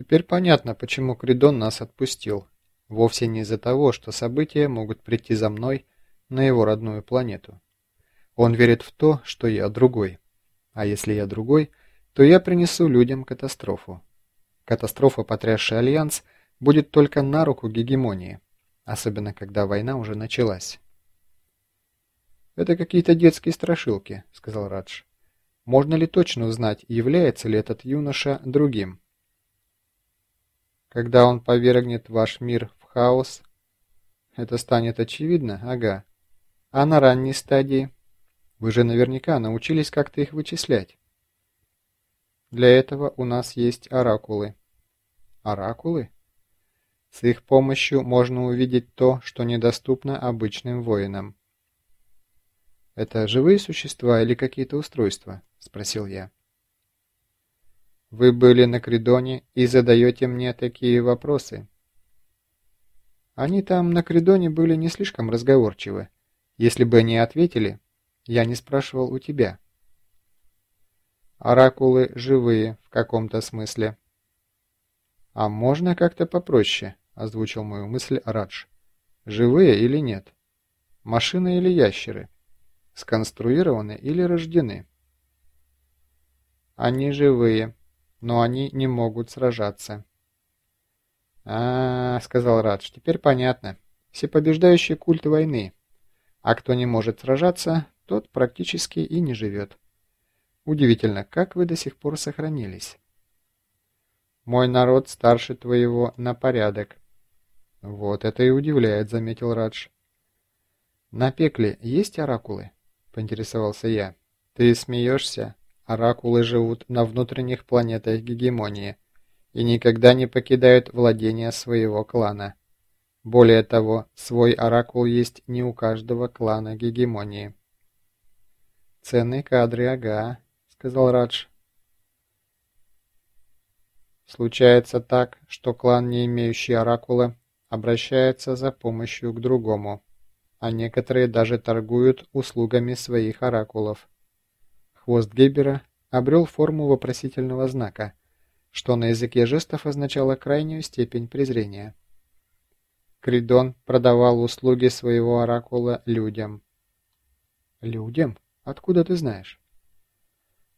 Теперь понятно, почему Кридон нас отпустил. Вовсе не из-за того, что события могут прийти за мной на его родную планету. Он верит в то, что я другой. А если я другой, то я принесу людям катастрофу. Катастрофа, потрясшая Альянс, будет только на руку гегемонии, особенно когда война уже началась. «Это какие-то детские страшилки», — сказал Радж. «Можно ли точно узнать, является ли этот юноша другим?» «Когда он повергнет ваш мир в хаос...» «Это станет очевидно, ага. А на ранней стадии...» Вы же наверняка научились как-то их вычислять. Для этого у нас есть оракулы. Оракулы? С их помощью можно увидеть то, что недоступно обычным воинам. «Это живые существа или какие-то устройства?» – спросил я. «Вы были на Кридоне и задаете мне такие вопросы». Они там на Кридоне были не слишком разговорчивы. Если бы они ответили, я не спрашивал у тебя. Оракулы живые в каком-то смысле. А можно как-то попроще, озвучил мою мысль Радж. Живые или нет? Машины или ящеры? Сконструированы или рождены? Они живые, но они не могут сражаться. А, -а, -а сказал Радж, теперь понятно. Всепобеждающий культ войны. А кто не может сражаться, тот практически и не живет. Удивительно, как вы до сих пор сохранились. Мой народ старше твоего на порядок. Вот это и удивляет, заметил Радж. На пекле есть оракулы? Поинтересовался я. Ты смеешься? Оракулы живут на внутренних планетах гегемонии и никогда не покидают владения своего клана. Более того, свой оракул есть не у каждого клана гегемонии. «Ценные кадры, ага», — сказал Радж. Случается так, что клан, не имеющий оракула, обращается за помощью к другому, а некоторые даже торгуют услугами своих оракулов. Хвост Гебера обрел форму вопросительного знака, что на языке жестов означало крайнюю степень презрения. Кридон продавал услуги своего оракула людям. «Людям?» Откуда ты знаешь?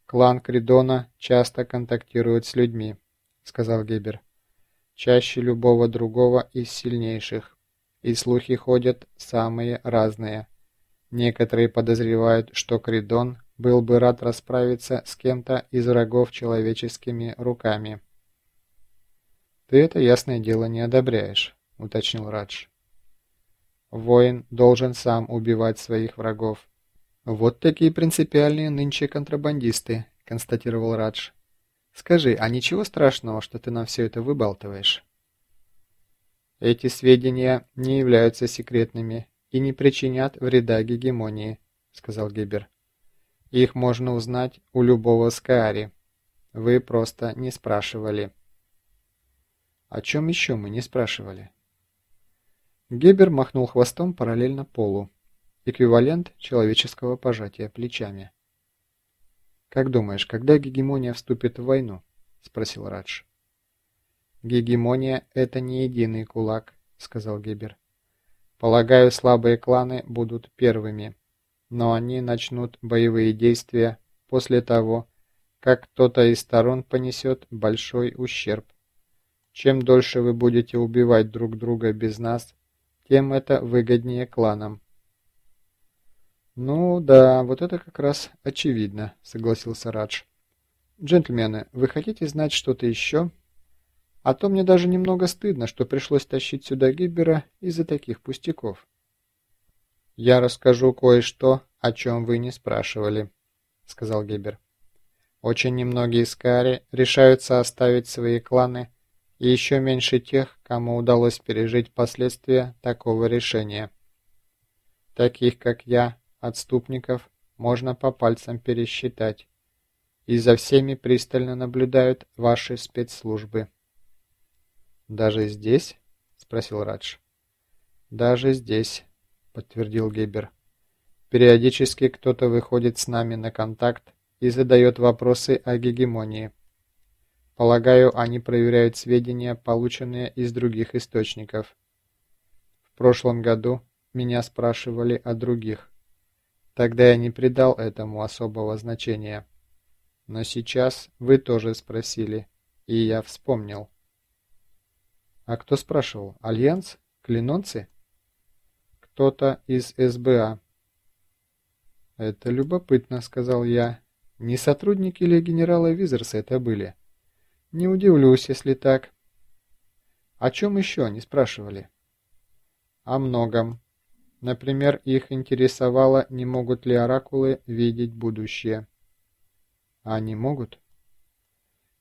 Клан Кридона часто контактирует с людьми, сказал Гебер. Чаще любого другого из сильнейших. И слухи ходят самые разные. Некоторые подозревают, что Кридон был бы рад расправиться с кем-то из врагов человеческими руками. «Ты это, ясное дело, не одобряешь», — уточнил Радж. «Воин должен сам убивать своих врагов. «Вот такие принципиальные нынче контрабандисты», — констатировал Радж. «Скажи, а ничего страшного, что ты нам все это выбалтываешь?» «Эти сведения не являются секретными и не причинят вреда гегемонии», — сказал Гибер. «Их можно узнать у любого Скаари. Вы просто не спрашивали». «О чем еще мы не спрашивали?» Гебер махнул хвостом параллельно полу. Эквивалент человеческого пожатия плечами. «Как думаешь, когда гегемония вступит в войну?» – спросил Радж. «Гегемония – это не единый кулак», – сказал Гебер. «Полагаю, слабые кланы будут первыми, но они начнут боевые действия после того, как кто-то из сторон понесет большой ущерб. Чем дольше вы будете убивать друг друга без нас, тем это выгоднее кланам. «Ну да, вот это как раз очевидно», — согласился Радж. «Джентльмены, вы хотите знать что-то еще? А то мне даже немного стыдно, что пришлось тащить сюда Гиббера из-за таких пустяков». «Я расскажу кое-что, о чем вы не спрашивали», — сказал Гиббер. «Очень немногие Скари решаются оставить свои кланы, и еще меньше тех, кому удалось пережить последствия такого решения. Таких, как я, Отступников можно по пальцам пересчитать. И за всеми пристально наблюдают ваши спецслужбы. «Даже здесь?» — спросил Радж. «Даже здесь», — подтвердил Гебер. «Периодически кто-то выходит с нами на контакт и задает вопросы о гегемонии. Полагаю, они проверяют сведения, полученные из других источников. В прошлом году меня спрашивали о других. Тогда я не придал этому особого значения. Но сейчас вы тоже спросили, и я вспомнил. А кто спрашивал? Альянс? Клинонцы? Кто-то из СБА. Это любопытно, сказал я. Не сотрудники ли генерала Визерса это были? Не удивлюсь, если так. О чем еще они спрашивали? О многом. Например, их интересовало, не могут ли оракулы видеть будущее. А они могут?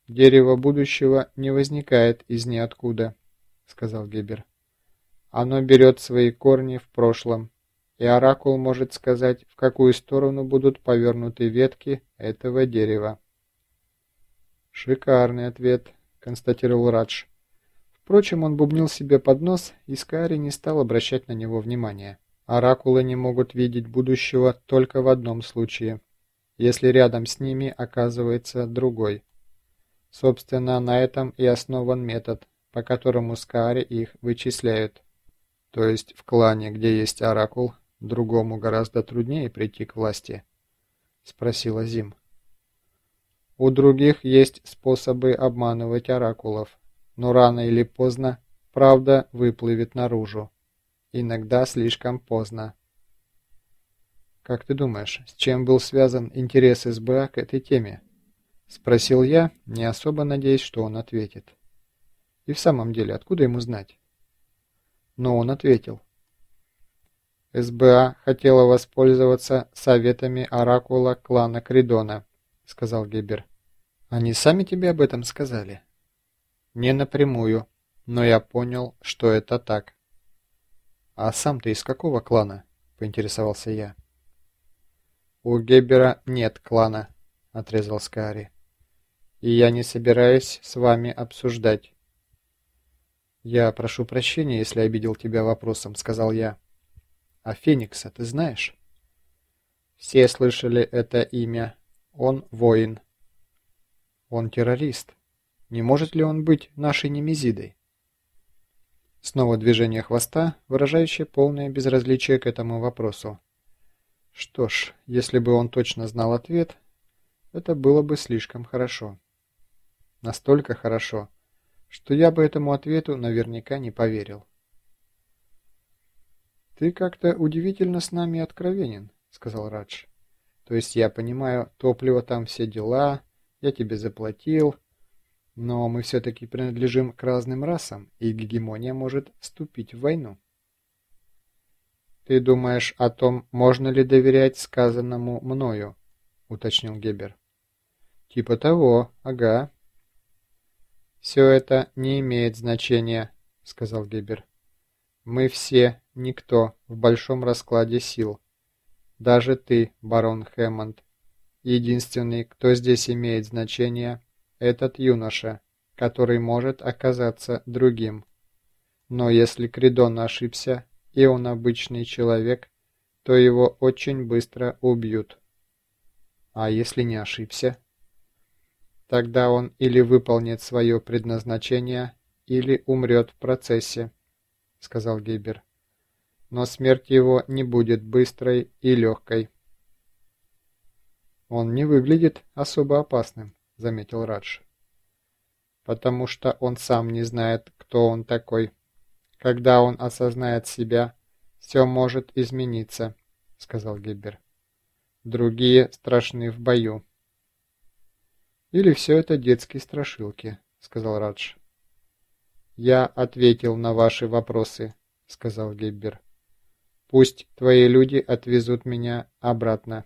Дерево будущего не возникает из ниоткуда, сказал Гебер. Оно берет свои корни в прошлом, и оракул может сказать, в какую сторону будут повернуты ветки этого дерева. «Шикарный ответ», — констатировал Радж. Впрочем, он бубнил себе под нос, и Скари не стал обращать на него внимания. Оракулы не могут видеть будущего только в одном случае, если рядом с ними оказывается другой. Собственно, на этом и основан метод, по которому Скари их вычисляют. То есть в клане, где есть оракул, другому гораздо труднее прийти к власти? Спросила Зим. У других есть способы обманывать оракулов, но рано или поздно правда выплывет наружу иногда слишком поздно. «Как ты думаешь, с чем был связан интерес СБА к этой теме?» – спросил я, не особо надеясь, что он ответит. И в самом деле, откуда ему знать? Но он ответил. «СБА хотела воспользоваться советами оракула клана Кридона», – сказал Гебер. «Они сами тебе об этом сказали?» «Не напрямую, но я понял, что это так». «А сам ты из какого клана?» – поинтересовался я. «У Геббера нет клана», – отрезал Скари. «И я не собираюсь с вами обсуждать». «Я прошу прощения, если обидел тебя вопросом», – сказал я. «А Феникса ты знаешь?» «Все слышали это имя. Он воин». «Он террорист. Не может ли он быть нашей немезидой?» Снова движение хвоста, выражающее полное безразличие к этому вопросу. Что ж, если бы он точно знал ответ, это было бы слишком хорошо. Настолько хорошо, что я бы этому ответу наверняка не поверил. «Ты как-то удивительно с нами откровенен», — сказал Радж. «То есть я понимаю, топливо там все дела, я тебе заплатил, но мы все-таки принадлежим к разным расам, и гегемония может вступить в войну. «Ты думаешь о том, можно ли доверять сказанному мною?» — уточнил Гебер. «Типа того, ага». «Все это не имеет значения», — сказал Гебер. «Мы все никто в большом раскладе сил. Даже ты, барон Хэммонд. Единственный, кто здесь имеет значение — этот юноша, который может оказаться другим. Но если Кридон ошибся, и он обычный человек, то его очень быстро убьют. А если не ошибся? Тогда он или выполнит свое предназначение, или умрет в процессе, сказал Гейбер. Но смерть его не будет быстрой и легкой. Он не выглядит особо опасным заметил Радж. «Потому что он сам не знает, кто он такой. Когда он осознает себя, все может измениться», — сказал Гиббер. «Другие страшны в бою». «Или все это детские страшилки», — сказал Радж. «Я ответил на ваши вопросы», — сказал Гиббер. «Пусть твои люди отвезут меня обратно».